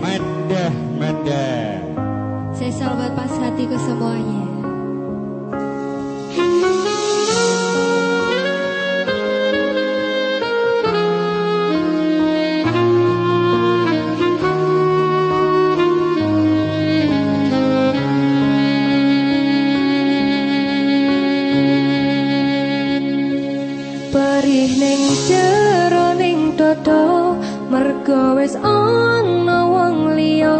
Mendeh Mendeh Saya sahabat pas hatiku semuanya mergo wis ana wong liya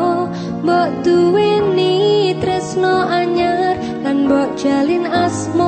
mbok duweni tresno anyar lan mbok jalin asmo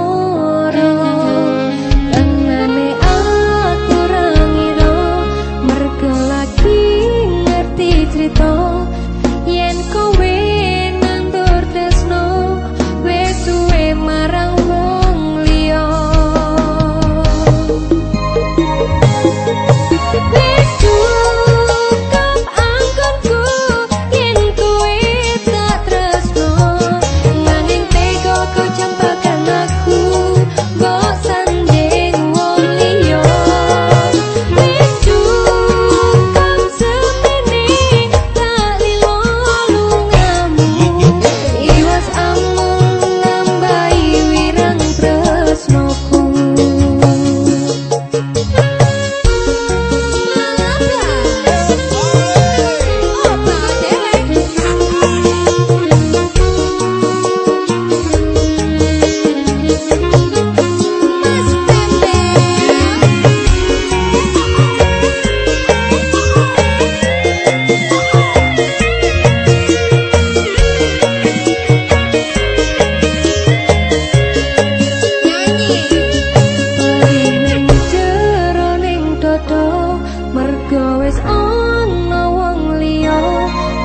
wis ana wong liya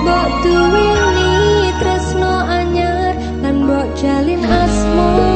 mbok duweni tresno anyar lan mbok jalin asmara